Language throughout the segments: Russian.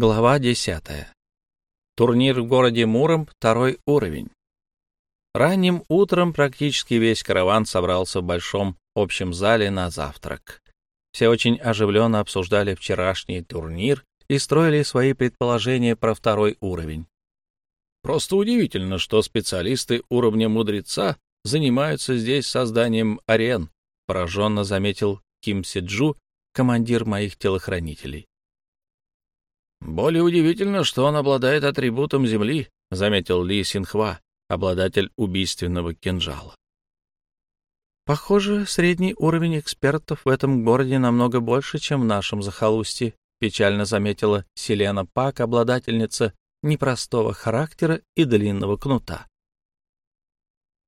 Глава 10. Турнир в городе Муром, второй уровень. Ранним утром практически весь караван собрался в большом общем зале на завтрак. Все очень оживленно обсуждали вчерашний турнир и строили свои предположения про второй уровень. Просто удивительно, что специалисты уровня мудреца занимаются здесь созданием арен, пораженно заметил Ким Сиджу, командир моих телохранителей. «Более удивительно, что он обладает атрибутом земли», — заметил Ли Синхва, обладатель убийственного кинжала. «Похоже, средний уровень экспертов в этом городе намного больше, чем в нашем захолустье», — печально заметила Селена Пак, обладательница непростого характера и длинного кнута.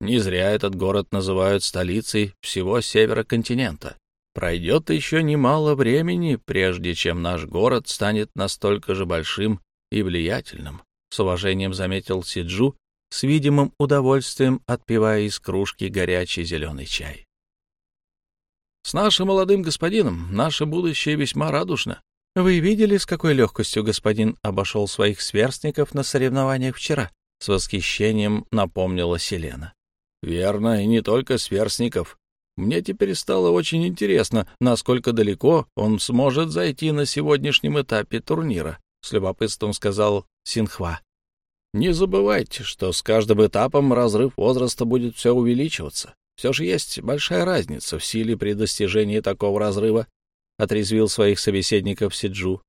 Не зря этот город называют столицей всего севера континента. Пройдет еще немало времени, прежде чем наш город станет настолько же большим и влиятельным, — с уважением заметил Сиджу, с видимым удовольствием отпивая из кружки горячий зеленый чай. «С нашим молодым господином наше будущее весьма радужно. Вы видели, с какой легкостью господин обошел своих сверстников на соревнованиях вчера?» — с восхищением напомнила Селена. «Верно, и не только сверстников. Мне теперь стало очень интересно, насколько далеко он сможет зайти на сегодняшнем этапе турнира, — с любопытством сказал Синхва. Не забывайте, что с каждым этапом разрыв возраста будет все увеличиваться. Все же есть большая разница в силе при достижении такого разрыва, — отрезвил своих собеседников Сиджу.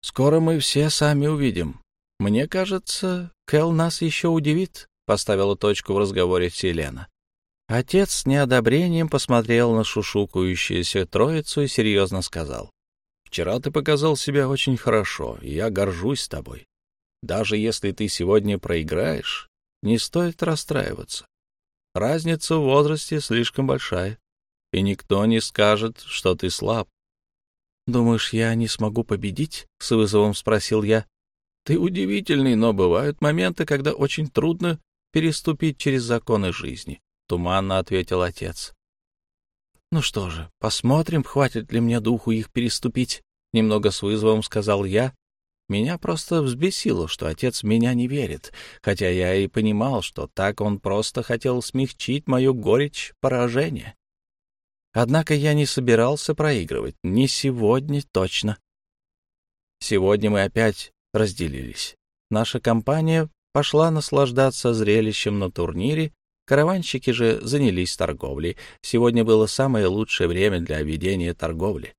Скоро мы все сами увидим. Мне кажется, Кэл нас еще удивит, — поставила точку в разговоре Селена. Отец с неодобрением посмотрел на шушукающуюся троицу и серьезно сказал. «Вчера ты показал себя очень хорошо, и я горжусь тобой. Даже если ты сегодня проиграешь, не стоит расстраиваться. Разница в возрасте слишком большая, и никто не скажет, что ты слаб. «Думаешь, я не смогу победить?» — с вызовом спросил я. «Ты удивительный, но бывают моменты, когда очень трудно переступить через законы жизни. — туманно ответил отец. «Ну что же, посмотрим, хватит ли мне духу их переступить», — немного с вызовом сказал я. Меня просто взбесило, что отец меня не верит, хотя я и понимал, что так он просто хотел смягчить мою горечь поражения. Однако я не собирался проигрывать, не сегодня точно. Сегодня мы опять разделились. Наша компания пошла наслаждаться зрелищем на турнире, Караванщики же занялись торговлей. Сегодня было самое лучшее время для ведения торговли.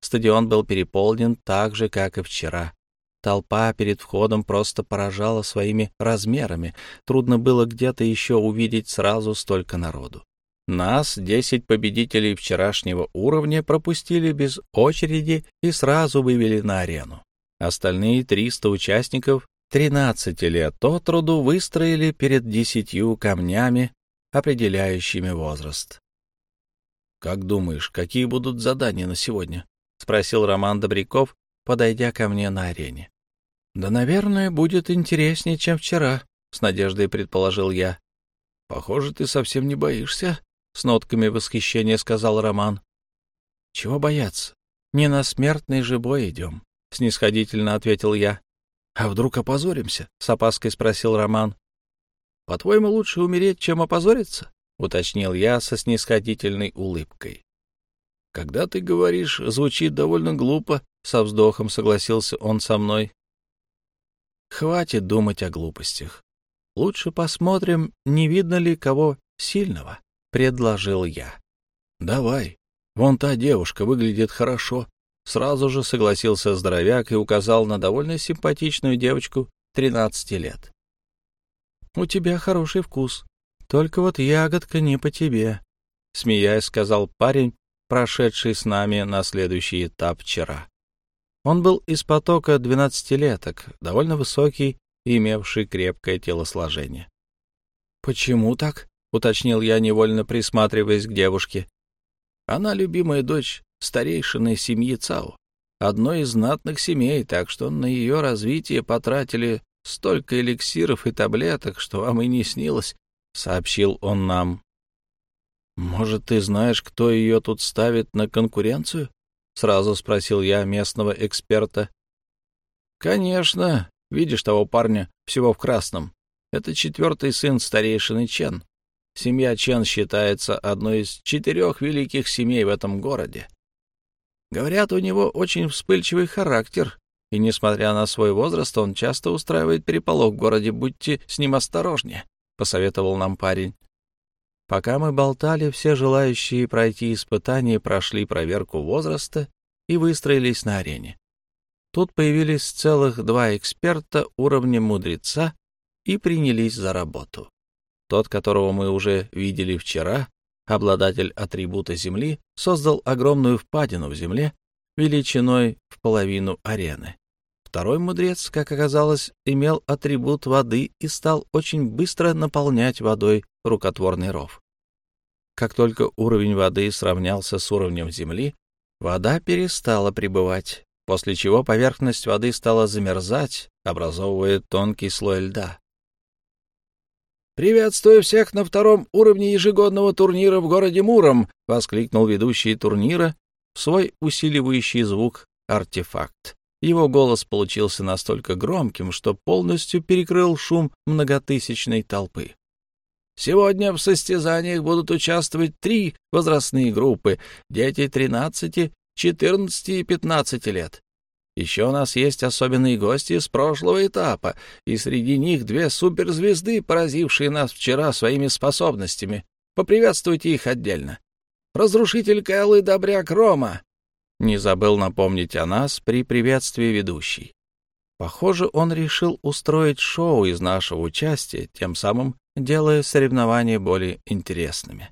Стадион был переполнен так же, как и вчера. Толпа перед входом просто поражала своими размерами. Трудно было где-то еще увидеть сразу столько народу. Нас, десять победителей вчерашнего уровня, пропустили без очереди и сразу вывели на арену. Остальные триста участников тринадцати лет от роду выстроили перед десятью камнями, определяющими возраст. «Как думаешь, какие будут задания на сегодня?» — спросил Роман Добряков, подойдя ко мне на арене. «Да, наверное, будет интереснее, чем вчера», — с надеждой предположил я. «Похоже, ты совсем не боишься», — с нотками восхищения сказал Роман. «Чего бояться? Не на смертный же бой идем», — снисходительно ответил я. «А вдруг опозоримся?» — с опаской спросил Роман. «По-твоему, лучше умереть, чем опозориться?» — уточнил я со снисходительной улыбкой. «Когда ты говоришь, звучит довольно глупо», — со вздохом согласился он со мной. «Хватит думать о глупостях. Лучше посмотрим, не видно ли кого сильного», — предложил я. «Давай. Вон та девушка выглядит хорошо», Сразу же согласился здоровяк и указал на довольно симпатичную девочку 13 лет. «У тебя хороший вкус, только вот ягодка не по тебе», — смеясь сказал парень, прошедший с нами на следующий этап вчера. Он был из потока двенадцатилеток, довольно высокий и имевший крепкое телосложение. «Почему так?» — уточнил я, невольно присматриваясь к девушке. «Она любимая дочь старейшины семьи Цао, одной из знатных семей, так что на ее развитие потратили столько эликсиров и таблеток, что вам и не снилось, — сообщил он нам. — Может, ты знаешь, кто ее тут ставит на конкуренцию? — сразу спросил я местного эксперта. Конечно. Видишь того парня всего в красном? Это четвертый сын старейшины Чен. Семья Чен считается одной из четырех великих семей в этом городе. Говорят, у него очень вспыльчивый характер, и, несмотря на свой возраст, он часто устраивает переполох в городе. Будьте с ним осторожнее, — посоветовал нам парень. Пока мы болтали, все желающие пройти испытание прошли проверку возраста и выстроились на арене. Тут появились целых два эксперта уровня мудреца и принялись за работу. Тот, которого мы уже видели вчера, обладатель атрибута Земли, создал огромную впадину в Земле величиной в половину арены. Второй мудрец, как оказалось, имел атрибут воды и стал очень быстро наполнять водой рукотворный ров. Как только уровень воды сравнялся с уровнем земли, вода перестала пребывать, после чего поверхность воды стала замерзать, образовывая тонкий слой льда. «Приветствую всех на втором уровне ежегодного турнира в городе Муром!» — воскликнул ведущий турнира свой усиливающий звук артефакт. Его голос получился настолько громким, что полностью перекрыл шум многотысячной толпы. Сегодня в состязаниях будут участвовать три возрастные группы — дети 13, 14 и 15 лет. Еще у нас есть особенные гости с прошлого этапа, и среди них две суперзвезды, поразившие нас вчера своими способностями. Поприветствуйте их отдельно. Разрушитель Кэлл и Добряк Рома. Не забыл напомнить о нас при приветствии ведущей. Похоже, он решил устроить шоу из нашего участия, тем самым делая соревнования более интересными.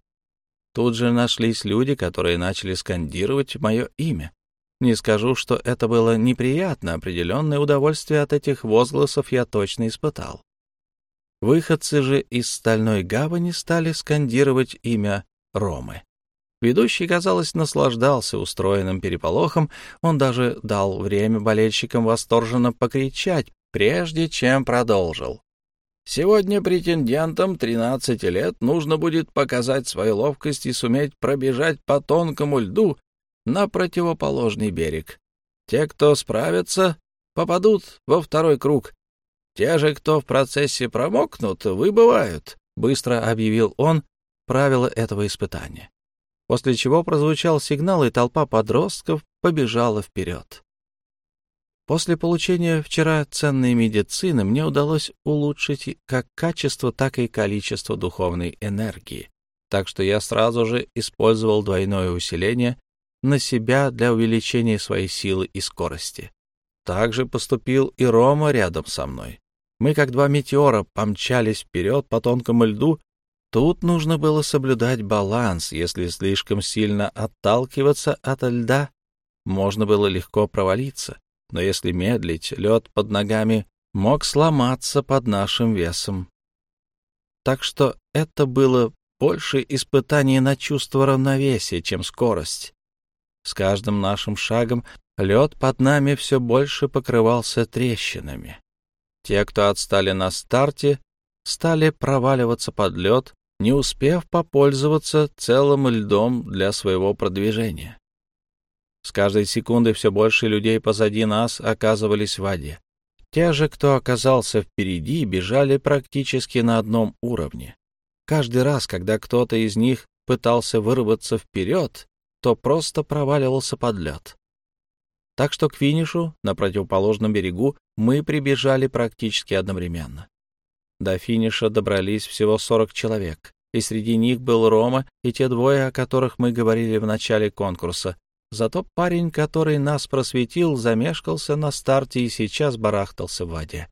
Тут же нашлись люди, которые начали скандировать мое имя. Не скажу, что это было неприятно, определенное удовольствие от этих возгласов я точно испытал. Выходцы же из Стальной Гавани стали скандировать имя Ромы. Ведущий, казалось, наслаждался устроенным переполохом, он даже дал время болельщикам восторженно покричать, прежде чем продолжил. Сегодня претендентам 13 лет нужно будет показать свою ловкость и суметь пробежать по тонкому льду на противоположный берег. Те, кто справятся, попадут во второй круг. Те же, кто в процессе промокнут, выбывают, — быстро объявил он правила этого испытания. После чего прозвучал сигнал, и толпа подростков побежала вперед. После получения вчера ценной медицины мне удалось улучшить как качество, так и количество духовной энергии, так что я сразу же использовал двойное усиление на себя для увеличения своей силы и скорости. Так же поступил и Рома рядом со мной. Мы, как два метеора, помчались вперед по тонкому льду. Тут нужно было соблюдать баланс. Если слишком сильно отталкиваться от льда, можно было легко провалиться. Но если медлить, лед под ногами мог сломаться под нашим весом. Так что это было больше испытание на чувство равновесия, чем скорость. С каждым нашим шагом лед под нами все больше покрывался трещинами. Те, кто отстали на старте, стали проваливаться под лед, не успев попользоваться целым льдом для своего продвижения. С каждой секундой все больше людей позади нас оказывались в воде. Те же, кто оказался впереди, бежали практически на одном уровне. Каждый раз, когда кто-то из них пытался вырваться вперед, то просто проваливался под лед. Так что к финишу на противоположном берегу мы прибежали практически одновременно. До финиша добрались всего 40 человек, и среди них был Рома и те двое, о которых мы говорили в начале конкурса. Зато парень, который нас просветил, замешкался на старте и сейчас барахтался в воде.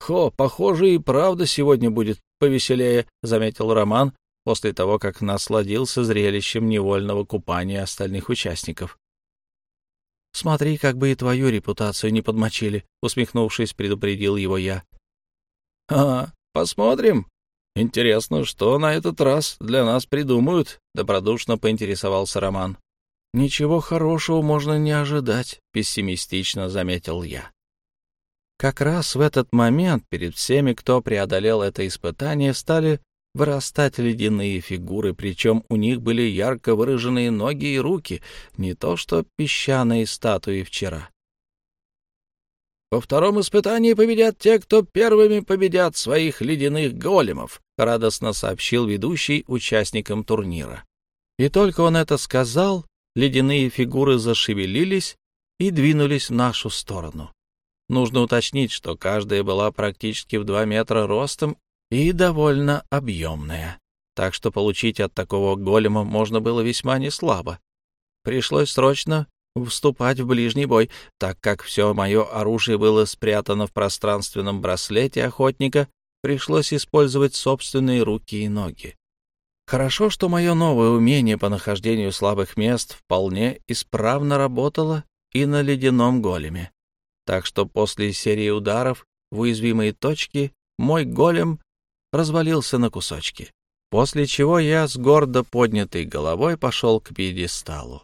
«Хо, похоже, и правда сегодня будет повеселее», — заметил Роман, после того, как насладился зрелищем невольного купания остальных участников. «Смотри, как бы и твою репутацию не подмочили», — усмехнувшись, предупредил его я. «А, посмотрим. Интересно, что на этот раз для нас придумают?» — добродушно поинтересовался Роман. «Ничего хорошего можно не ожидать», — пессимистично заметил я. Как раз в этот момент перед всеми, кто преодолел это испытание, стали вырастать ледяные фигуры, причем у них были ярко выраженные ноги и руки, не то что песчаные статуи вчера. Во втором испытании победят те, кто первыми победят своих ледяных големов, — радостно сообщил ведущий участникам турнира. И только он это сказал, ледяные фигуры зашевелились и двинулись в нашу сторону. Нужно уточнить, что каждая была практически в два метра ростом и довольно объемная, так что получить от такого голема можно было весьма неслабо. Пришлось срочно вступать в ближний бой, так как все мое оружие было спрятано в пространственном браслете охотника, пришлось использовать собственные руки и ноги. Хорошо, что мое новое умение по нахождению слабых мест вполне исправно работало и на ледяном големе. Так что после серии ударов в уязвимые точки мой голем развалился на кусочки, после чего я с гордо поднятой головой пошел к пьедесталу.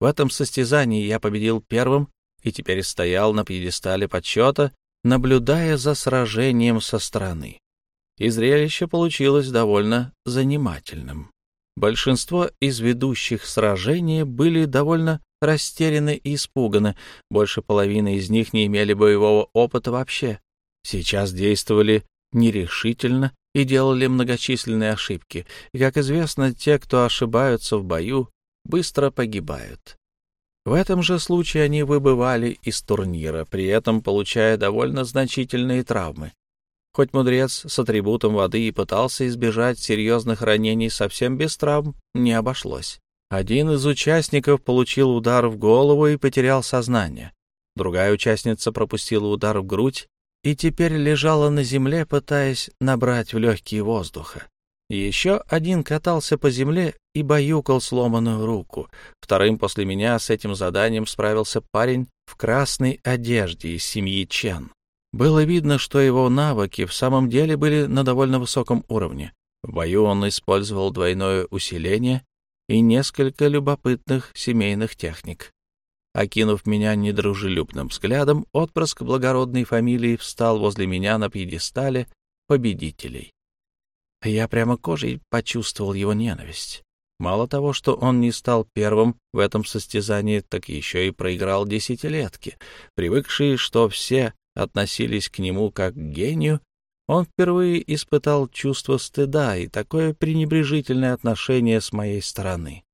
В этом состязании я победил первым и теперь стоял на пьедестале подсчета, наблюдая за сражением со стороны. И зрелище получилось довольно занимательным. Большинство из ведущих сражения были довольно растеряны и испуганы, больше половины из них не имели боевого опыта вообще. Сейчас действовали нерешительно и делали многочисленные ошибки, и, как известно, те, кто ошибаются в бою, быстро погибают. В этом же случае они выбывали из турнира, при этом получая довольно значительные травмы. Хоть мудрец с атрибутом воды и пытался избежать серьезных ранений, совсем без травм не обошлось. Один из участников получил удар в голову и потерял сознание. Другая участница пропустила удар в грудь и теперь лежала на земле, пытаясь набрать в легкие воздуха. Еще один катался по земле и баюкал сломанную руку. Вторым после меня с этим заданием справился парень в красной одежде из семьи Чен. Было видно, что его навыки в самом деле были на довольно высоком уровне. В бою он использовал двойное усиление и несколько любопытных семейных техник. Окинув меня недружелюбным взглядом, отпрыск благородной фамилии встал возле меня на пьедестале победителей. Я прямо кожей почувствовал его ненависть. Мало того, что он не стал первым в этом состязании, так еще и проиграл десятилетки. Привыкшие, что все относились к нему как к гению, он впервые испытал чувство стыда и такое пренебрежительное отношение с моей стороны.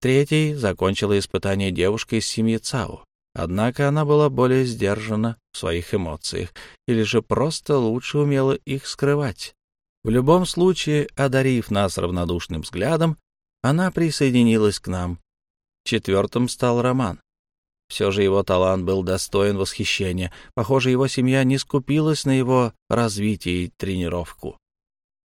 Третий закончила испытание девушка из семьи Цао. Однако она была более сдержана в своих эмоциях или же просто лучше умела их скрывать. В любом случае, одарив нас равнодушным взглядом, она присоединилась к нам. Четвертым стал Роман. Все же его талант был достоин восхищения. Похоже, его семья не скупилась на его развитие и тренировку.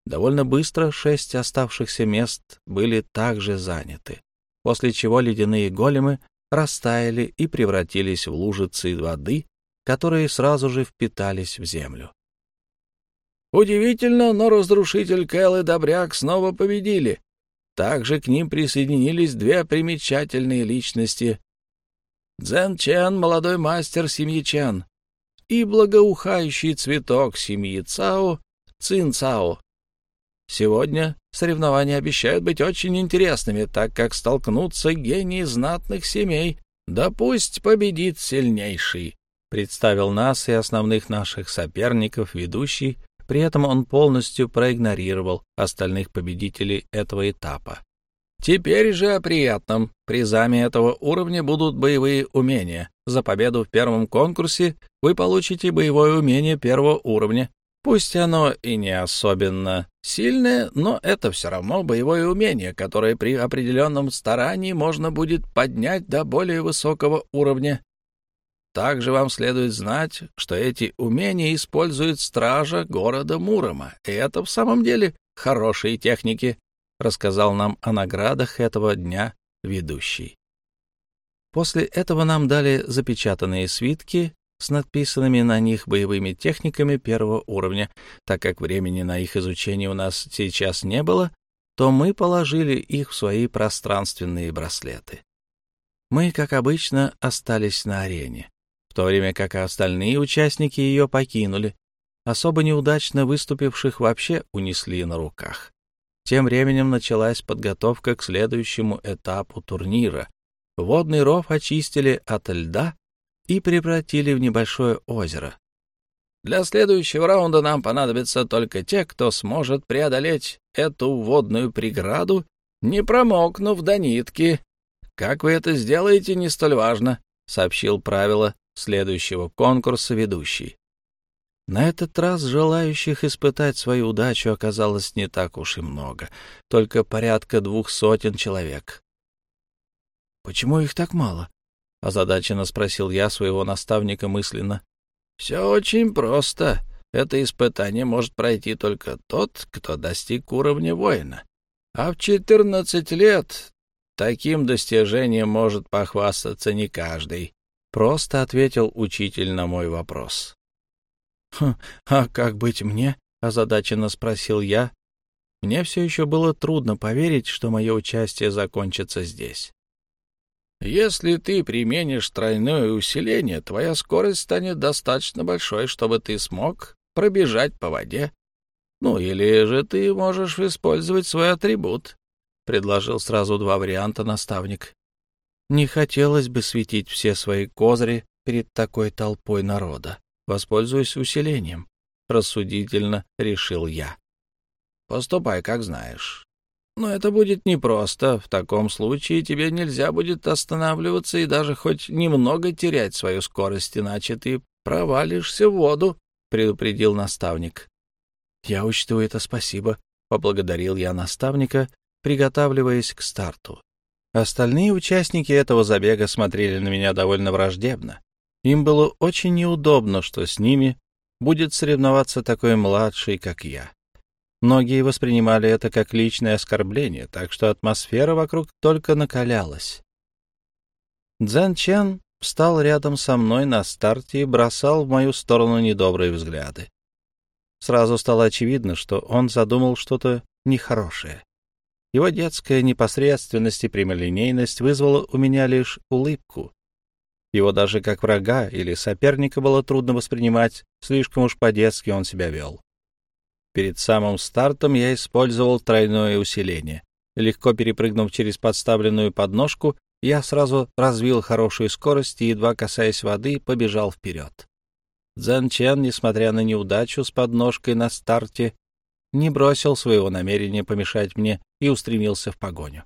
Довольно быстро шесть оставшихся мест были также заняты, после чего ледяные големы растаяли и превратились в лужицы воды, которые сразу же впитались в землю. Удивительно, но разрушитель Кэл и Добряк снова победили. Также к ним присоединились две примечательные личности. Дзен Чен, молодой мастер семьи Чен, и благоухающий цветок семьи Цао, Цин Цао. Сегодня соревнования обещают быть очень интересными, так как столкнутся гении знатных семей. Да пусть победит сильнейший, представил нас и основных наших соперников ведущий, при этом он полностью проигнорировал остальных победителей этого этапа. Теперь же о приятном. Призами этого уровня будут боевые умения. За победу в первом конкурсе вы получите боевое умение первого уровня. Пусть оно и не особенно сильное, но это все равно боевое умение, которое при определенном старании можно будет поднять до более высокого уровня. Также вам следует знать, что эти умения использует стража города Мурома, и это в самом деле хорошие техники, рассказал нам о наградах этого дня ведущий. После этого нам дали запечатанные свитки с надписанными на них боевыми техниками первого уровня. Так как времени на их изучение у нас сейчас не было, то мы положили их в свои пространственные браслеты. Мы, как обычно, остались на арене, в то время как остальные участники ее покинули. Особо неудачно выступивших вообще унесли на руках. Тем временем началась подготовка к следующему этапу турнира. Водный ров очистили от льда, и превратили в небольшое озеро. Для следующего раунда нам понадобятся только те, кто сможет преодолеть эту водную преграду, не промокнув до нитки. Как вы это сделаете, не столь важно, — сообщил правило следующего конкурса ведущий. На этот раз желающих испытать свою удачу оказалось не так уж и много, только порядка двух сотен человек. «Почему их так мало?» — озадаченно спросил я своего наставника мысленно. «Все очень просто. Это испытание может пройти только тот, кто достиг уровня воина. А в четырнадцать лет таким достижением может похвастаться не каждый», — просто ответил учитель на мой вопрос. «Хм, «А как быть мне?» — озадаченно спросил я. Мне все еще было трудно поверить, что мое участие закончится здесь. «Если ты применишь тройное усиление, твоя скорость станет достаточно большой, чтобы ты смог пробежать по воде. Ну, или же ты можешь использовать свой атрибут», — предложил сразу два варианта наставник. «Не хотелось бы светить все свои козыри перед такой толпой народа воспользуюсь усилением, — рассудительно решил я. — Поступай, как знаешь. Но это будет непросто. В таком случае тебе нельзя будет останавливаться и даже хоть немного терять свою скорость, иначе ты провалишься в воду, — предупредил наставник. — Я учту это, спасибо, — поблагодарил я наставника, приготавливаясь к старту. Остальные участники этого забега смотрели на меня довольно враждебно. Им было очень неудобно, что с ними будет соревноваться такой младший, как я. Многие воспринимали это как личное оскорбление, так что атмосфера вокруг только накалялась. Цзэн Чен встал рядом со мной на старте и бросал в мою сторону недобрые взгляды. Сразу стало очевидно, что он задумал что-то нехорошее. Его детская непосредственность и прямолинейность вызвала у меня лишь улыбку, его даже как врага или соперника было трудно воспринимать, слишком уж по-детски он себя вел. Перед самым стартом я использовал тройное усиление. Легко перепрыгнув через подставленную подножку, я сразу развил хорошую скорость и, едва касаясь воды, побежал вперед. Цзэн Чен, несмотря на неудачу с подножкой на старте, не бросил своего намерения помешать мне и устремился в погоню.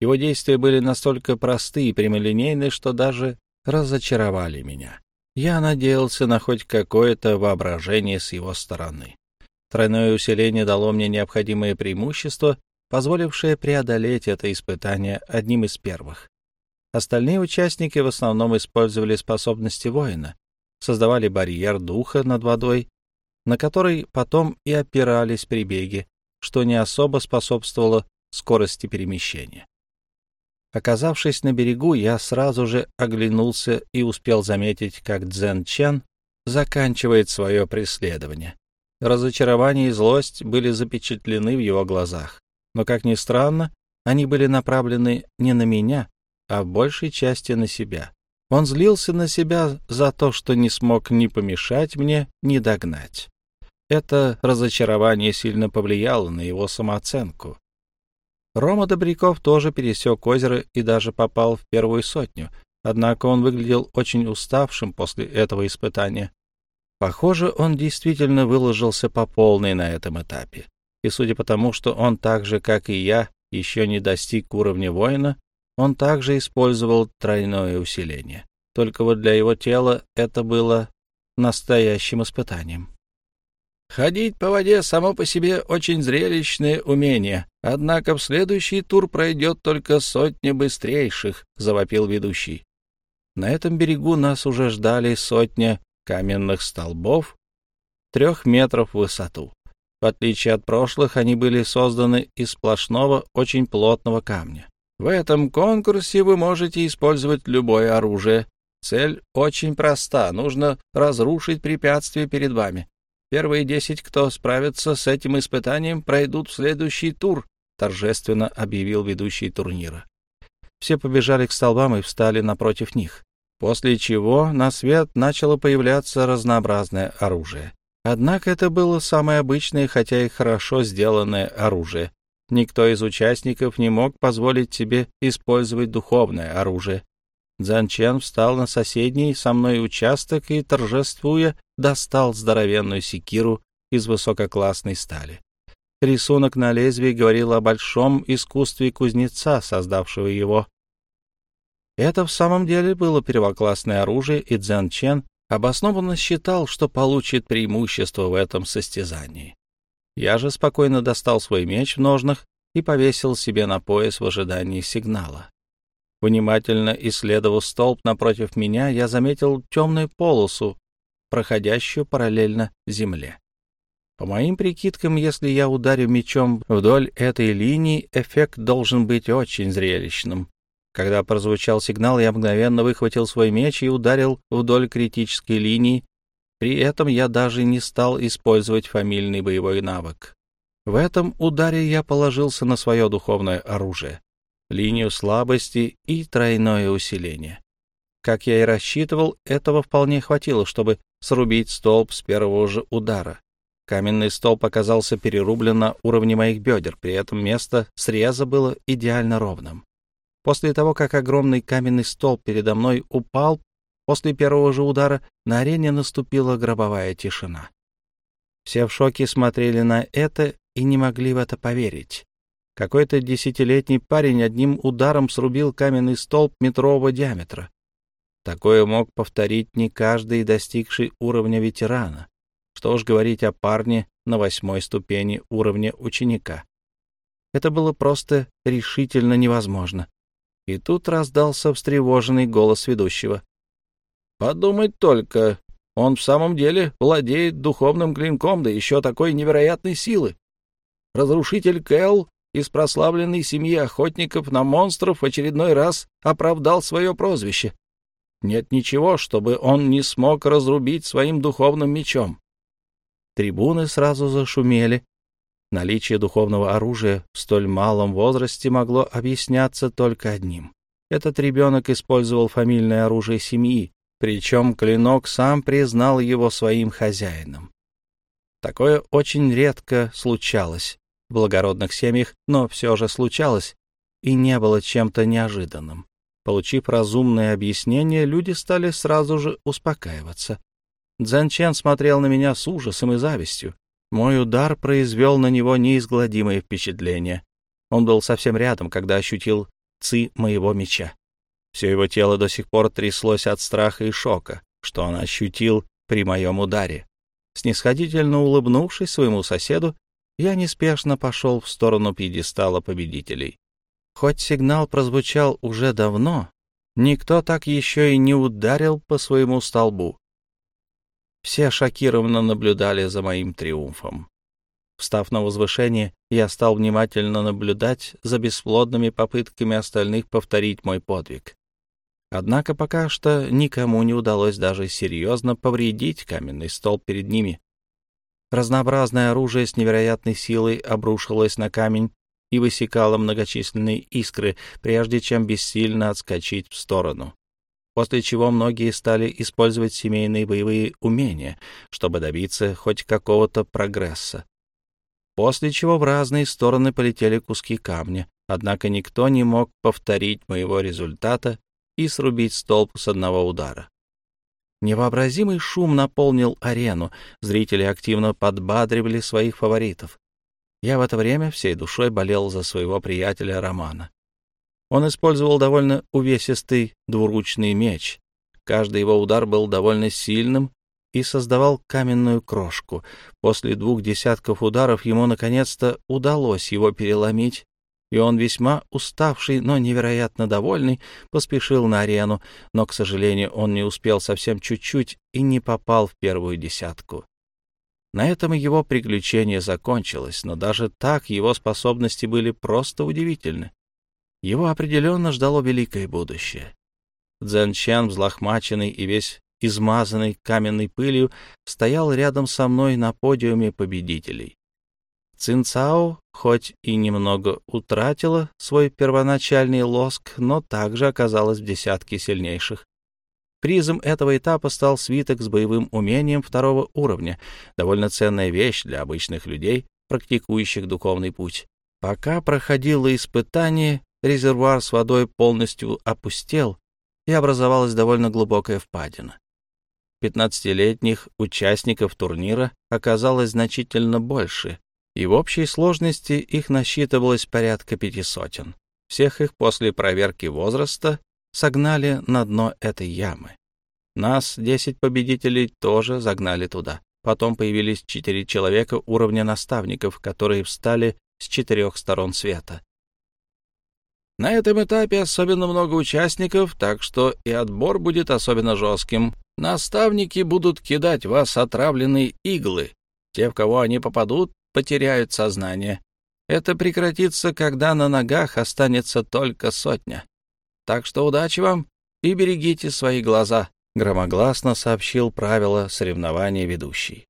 Его действия были настолько просты и прямолинейны, что даже разочаровали меня. Я надеялся на хоть какое-то воображение с его стороны. Тройное усиление дало мне необходимое преимущество, позволившее преодолеть это испытание одним из первых. Остальные участники в основном использовали способности воина, создавали барьер духа над водой, на который потом и опирались при беге, что не особо способствовало скорости перемещения. Оказавшись на берегу, я сразу же оглянулся и успел заметить, как Цзэн Чан заканчивает свое преследование. Разочарование и злость были запечатлены в его глазах. Но, как ни странно, они были направлены не на меня, а в большей части на себя. Он злился на себя за то, что не смог ни помешать мне, ни догнать. Это разочарование сильно повлияло на его самооценку. Рома Добряков тоже пересек озеро и даже попал в первую сотню, однако он выглядел очень уставшим после этого испытания. Похоже, он действительно выложился по полной на этом этапе. И судя по тому, что он так же, как и я, еще не достиг уровня воина, он также использовал тройное усиление. Только вот для его тела это было настоящим испытанием. Ходить по воде само по себе очень зрелищное умение, однако в следующий тур пройдет только сотня быстрейших, — завопил ведущий. На этом берегу нас уже ждали сотня каменных столбов трех метров в высоту. В отличие от прошлых, они были созданы из сплошного, очень плотного камня. В этом конкурсе вы можете использовать любое оружие. Цель очень проста. Нужно разрушить препятствие перед вами. Первые десять, кто справится с этим испытанием, пройдут в следующий тур, — торжественно объявил ведущий турнира. Все побежали к столбам и встали напротив них, после чего на свет начало появляться разнообразное оружие. Однако это было самое обычное, хотя и хорошо сделанное оружие. Никто из участников не мог позволить себе использовать духовное оружие. Дзан Чен встал на соседний со мной участок и, торжествуя, достал здоровенную секиру из высококлассной стали. Рисунок на лезвии говорил о большом искусстве кузнеца, создавшего его. Это в самом деле было первоклассное оружие, и Дзен Чен обоснованно считал, что получит преимущество в этом состязании. Я же спокойно достал свой меч в ножнах и повесил себе на пояс в ожидании сигнала. Внимательно исследовав столб напротив меня, я заметил темную полосу, проходящую параллельно земле. По моим прикидкам, если я ударю мечом вдоль этой линии, эффект должен быть очень зрелищным. Когда прозвучал сигнал, я мгновенно выхватил свой меч и ударил вдоль критической линии. При этом я даже не стал использовать фамильный боевой навык. В этом ударе я положился на свое духовное оружие, линию слабости и тройное усиление. Как я и рассчитывал, этого вполне хватило, чтобы срубить столб с первого же удара. Каменный столб оказался перерублен на уровне моих бедер, при этом место среза было идеально ровным. После того, как огромный каменный столб передо мной упал, после первого же удара на арене наступила гробовая тишина. Все в шоке смотрели на это и не могли в это поверить. Какой-то десятилетний парень одним ударом срубил каменный столб метрового диаметра. Такое мог повторить не каждый достигший уровня ветерана. Что уж говорить о парне на восьмой ступени уровня ученика. Это было просто решительно невозможно. И тут раздался встревоженный голос ведущего. «Подумать только, он в самом деле владеет духовным клинком, да еще такой невероятной силы. Разрушитель Кэл из прославленной семьи охотников на монстров в очередной раз оправдал свое прозвище. Нет ничего, чтобы он не смог разрубить своим духовным мечом. Трибуны сразу зашумели. Наличие духовного оружия в столь малом возрасте могло объясняться только одним. Этот ребенок использовал фамильное оружие семьи, причем клинок сам признал его своим хозяином. Такое очень редко случалось в благородных семьях, но все же случалось и не было чем-то неожиданным. Получив разумное объяснение, люди стали сразу же успокаиваться. Дзен Чен смотрел на меня с ужасом и завистью. Мой удар произвел на него неизгладимое впечатление. Он был совсем рядом, когда ощутил ци моего меча. Все его тело до сих пор тряслось от страха и шока, что он ощутил при моем ударе. Снисходительно улыбнувшись своему соседу, я неспешно пошел в сторону пьедестала победителей. Хоть сигнал прозвучал уже давно, никто так еще и не ударил по своему столбу. Все шокированно наблюдали за моим триумфом. Встав на возвышение, я стал внимательно наблюдать за бесплодными попытками остальных повторить мой подвиг. Однако пока что никому не удалось даже серьезно повредить каменный столб перед ними. Разнообразное оружие с невероятной силой обрушилось на камень и высекало многочисленные искры, прежде чем бессильно отскочить в сторону после чего многие стали использовать семейные боевые умения, чтобы добиться хоть какого-то прогресса. После чего в разные стороны полетели куски камня, однако никто не мог повторить моего результата и срубить столб с одного удара. Невообразимый шум наполнил арену, зрители активно подбадривали своих фаворитов. Я в это время всей душой болел за своего приятеля Романа. Он использовал довольно увесистый двуручный меч. Каждый его удар был довольно сильным и создавал каменную крошку. После двух десятков ударов ему наконец-то удалось его переломить, и он весьма уставший, но невероятно довольный, поспешил на арену, но, к сожалению, он не успел совсем чуть-чуть и не попал в первую десятку. На этом его приключение закончилось, но даже так его способности были просто удивительны. Его определенно ждало великое будущее. Цзэн Чен, взлохмаченный и весь измазанный каменной пылью, стоял рядом со мной на подиуме победителей. Цин Цао хоть и немного утратила свой первоначальный лоск, но также оказалась в десятке сильнейших. Призом этого этапа стал свиток с боевым умением второго уровня, довольно ценная вещь для обычных людей, практикующих духовный путь. Пока проходило испытание, резервуар с водой полностью опустел, и образовалась довольно глубокая впадина. Пятнадцатилетних участников турнира оказалось значительно больше, и в общей сложности их насчитывалось порядка пяти сотен. Всех их после проверки возраста согнали на дно этой ямы. Нас, десять победителей, тоже загнали туда. Потом появились четыре человека уровня наставников, которые встали с четырех сторон света. На этом этапе особенно много участников, так что и отбор будет особенно жестким. Наставники будут кидать вас отравленные иглы. Те, в кого они попадут, потеряют сознание. Это прекратится, когда на ногах останется только сотня. Так что удачи вам и берегите свои глаза, — громогласно сообщил правило соревнования ведущий.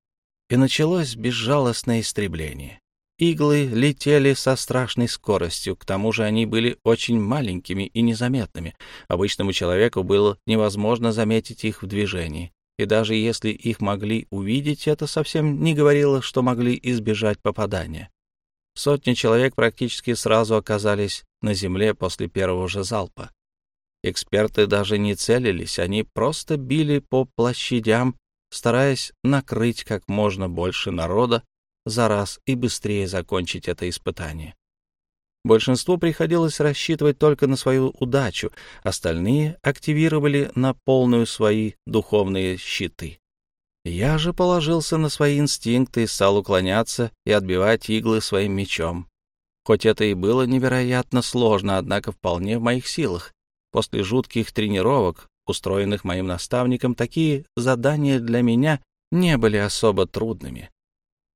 И началось безжалостное истребление. Иглы летели со страшной скоростью, к тому же они были очень маленькими и незаметными. Обычному человеку было невозможно заметить их в движении. И даже если их могли увидеть, это совсем не говорило, что могли избежать попадания. Сотни человек практически сразу оказались на земле после первого же залпа. Эксперты даже не целились, они просто били по площадям, стараясь накрыть как можно больше народа за раз и быстрее закончить это испытание. Большинству приходилось рассчитывать только на свою удачу, остальные активировали на полную свои духовные щиты. Я же положился на свои инстинкты и стал уклоняться и отбивать иглы своим мечом. Хоть это и было невероятно сложно, однако вполне в моих силах. После жутких тренировок, устроенных моим наставником, такие задания для меня не были особо трудными.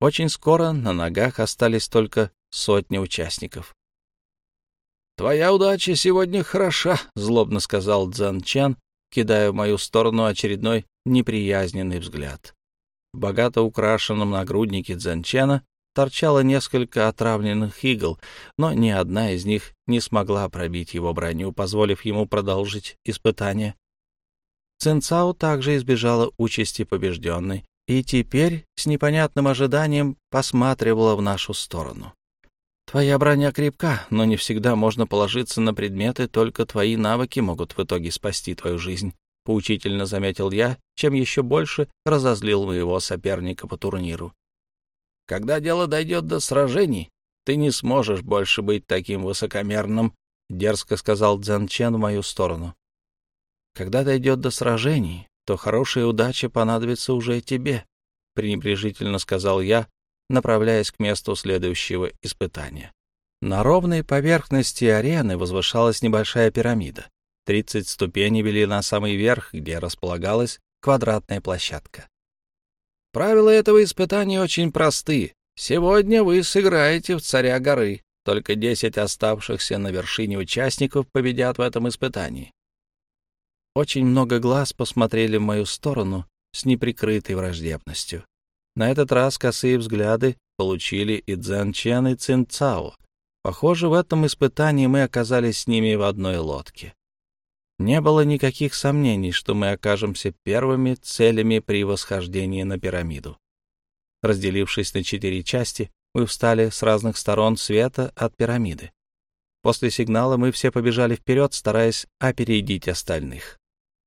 Очень скоро на ногах остались только сотни участников. «Твоя удача сегодня хороша», — злобно сказал Цзэн Чан, кидая в мою сторону очередной неприязненный взгляд. В богато украшенном нагруднике Чана торчало несколько отравленных игл, но ни одна из них не смогла пробить его броню, позволив ему продолжить испытание. Цинцао также избежала участи побежденной, и теперь с непонятным ожиданием посматривала в нашу сторону. Твоя броня крепка, но не всегда можно положиться на предметы, только твои навыки могут в итоге спасти твою жизнь, — поучительно заметил я, чем еще больше разозлил моего соперника по турниру. Когда дело дойдет до сражений, ты не сможешь больше быть таким высокомерным, — дерзко сказал Цзэн Чен в мою сторону. Когда дойдет до сражений, то хорошая удача понадобится уже тебе, — пренебрежительно сказал я, направляясь к месту следующего испытания. На ровной поверхности арены возвышалась небольшая пирамида. Тридцать ступеней вели на самый верх, где располагалась квадратная площадка. Правила этого испытания очень просты. Сегодня вы сыграете в царя горы. Только десять оставшихся на вершине участников победят в этом испытании. Очень много глаз посмотрели в мою сторону с неприкрытой враждебностью. На этот раз косые взгляды получили и Цзэн Чен, и Цин Цао. Похоже, в этом испытании мы оказались с ними в одной лодке. Не было никаких сомнений, что мы окажемся первыми целями при восхождении на пирамиду. Разделившись на четыре части, мы встали с разных сторон света от пирамиды. После сигнала мы все побежали вперед, стараясь опередить остальных.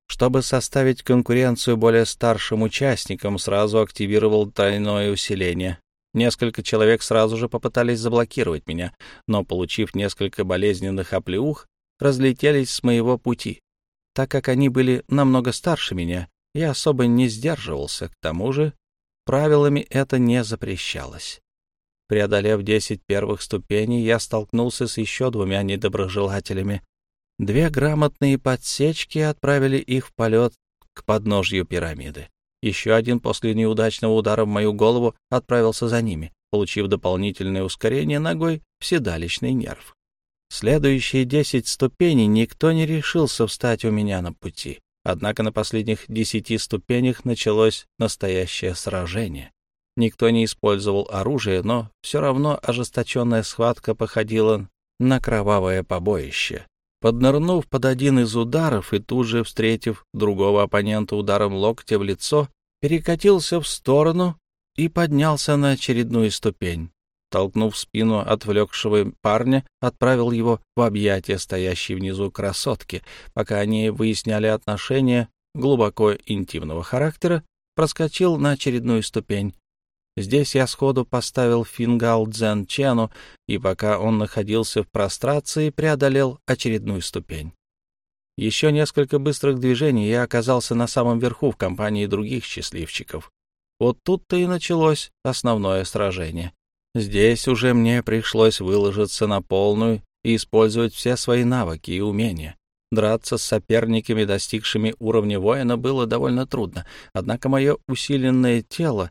Чтобы составить конкуренцию более старшим участникам, сразу активировал тройное усиление. Несколько человек сразу же попытались заблокировать меня, но, получив несколько болезненных оплеух, разлетелись с моего пути. Так как они были намного старше меня, я особо не сдерживался, к тому же правилами это не запрещалось. Преодолев десять первых ступеней, я столкнулся с еще двумя недоброжелателями, Две грамотные подсечки отправили их в полет к подножью пирамиды. Еще один после неудачного удара в мою голову отправился за ними, получив дополнительное ускорение ногой в седалищный нерв. Следующие десять ступеней никто не решился встать у меня на пути. Однако на последних десяти ступенях началось настоящее сражение. Никто не использовал оружие, но все равно ожесточенная схватка походила на кровавое побоище. Поднырнув под один из ударов и тут же встретив другого оппонента ударом локтя в лицо, перекатился в сторону и поднялся на очередную ступень. толкнув спину отвлекшего парня, отправил его в объятия стоящей внизу красотки, пока они выясняли отношения глубоко интимного характера, проскочил на очередную ступень. Здесь я сходу поставил фингал Дзен Чену, и пока он находился в прострации, преодолел очередную ступень. Еще несколько быстрых движений, я оказался на самом верху в компании других счастливчиков. Вот тут-то и началось основное сражение. Здесь уже мне пришлось выложиться на полную и использовать все свои навыки и умения. Драться с соперниками, достигшими уровня воина, было довольно трудно, однако мое усиленное тело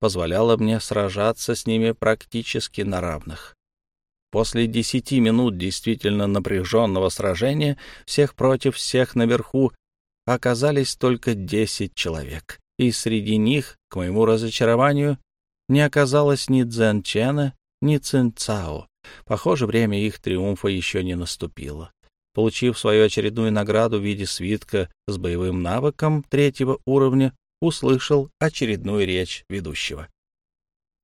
позволяло мне сражаться с ними практически на равных. После десяти минут действительно напряженного сражения всех против всех наверху оказались только десять человек, и среди них, к моему разочарованию, не оказалось ни Цзэн Чена, ни Цин Цао. Похоже, время их триумфа еще не наступило. Получив свою очередную награду в виде свитка с боевым навыком третьего уровня, услышал очередную речь ведущего.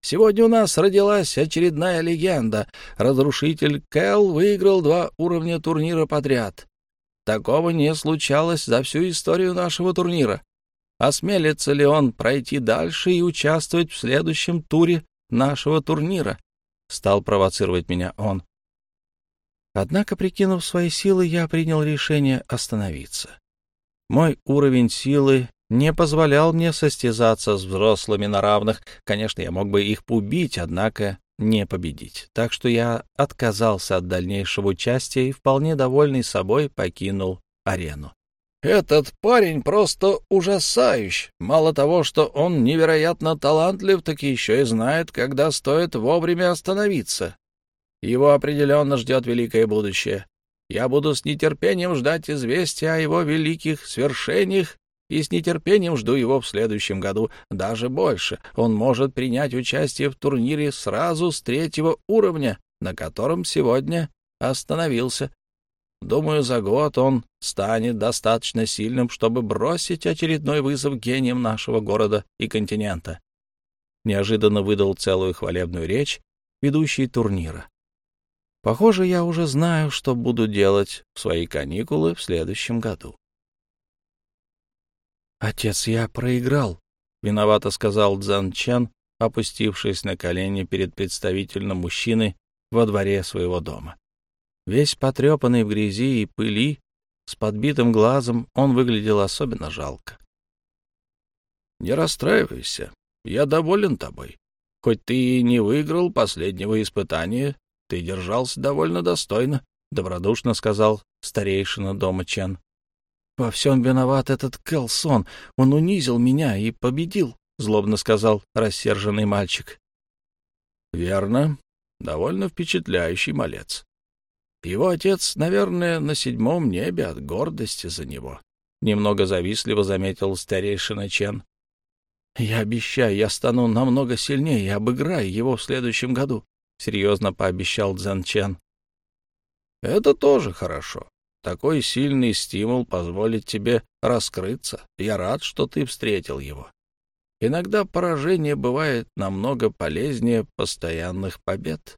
«Сегодня у нас родилась очередная легенда. Разрушитель Кэл выиграл два уровня турнира подряд. Такого не случалось за всю историю нашего турнира. Осмелится ли он пройти дальше и участвовать в следующем туре нашего турнира?» Стал провоцировать меня он. Однако, прикинув свои силы, я принял решение остановиться. Мой уровень силы не позволял мне состязаться с взрослыми на равных. Конечно, я мог бы их убить, однако не победить. Так что я отказался от дальнейшего участия и, вполне довольный собой, покинул арену. «Этот парень просто ужасающий. Мало того, что он невероятно талантлив, так еще и знает, когда стоит вовремя остановиться. Его определенно ждет великое будущее. Я буду с нетерпением ждать известия о его великих свершениях и с нетерпением жду его в следующем году, даже больше. Он может принять участие в турнире сразу с третьего уровня, на котором сегодня остановился. Думаю, за год он станет достаточно сильным, чтобы бросить очередной вызов гениям нашего города и континента. Неожиданно выдал целую хвалебную речь ведущий турнира. Похоже, я уже знаю, что буду делать в свои каникулы в следующем году. «Отец, я проиграл», — виновато сказал Цзан Чен, опустившись на колени перед представительным мужчиной во дворе своего дома. Весь потрепанный в грязи и пыли, с подбитым глазом, он выглядел особенно жалко. «Не расстраивайся, я доволен тобой. Хоть ты и не выиграл последнего испытания, ты держался довольно достойно, — добродушно сказал старейшина дома Чен. — Во всем виноват этот Келсон. Он унизил меня и победил, — злобно сказал рассерженный мальчик. — Верно. Довольно впечатляющий малец. Его отец, наверное, на седьмом небе от гордости за него. Немного завистливо заметил старейшина Чен. — Я обещаю, я стану намного сильнее и обыграю его в следующем году. — серьезно пообещал Цзэн Чен. «Это тоже хорошо. Такой сильный стимул позволит тебе раскрыться. Я рад, что ты встретил его. Иногда поражение бывает намного полезнее постоянных побед.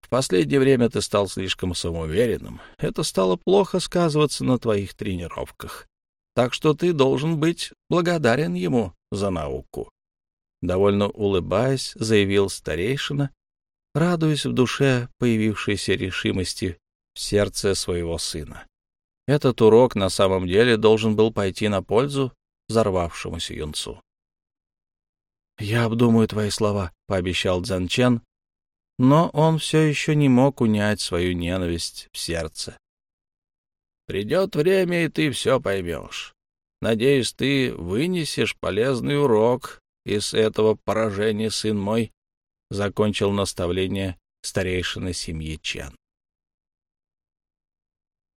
В последнее время ты стал слишком самоуверенным. Это стало плохо сказываться на твоих тренировках. Так что ты должен быть благодарен ему за науку. Довольно улыбаясь, заявил старейшина радуясь в душе появившейся решимости сердце своего сына. Этот урок на самом деле должен был пойти на пользу взорвавшемуся юнцу. «Я обдумаю твои слова», — пообещал Дзанчен, но он все еще не мог унять свою ненависть в сердце. «Придет время, и ты все поймешь. Надеюсь, ты вынесешь полезный урок из этого поражения, сын мой», — закончил наставление старейшины семьи Чен.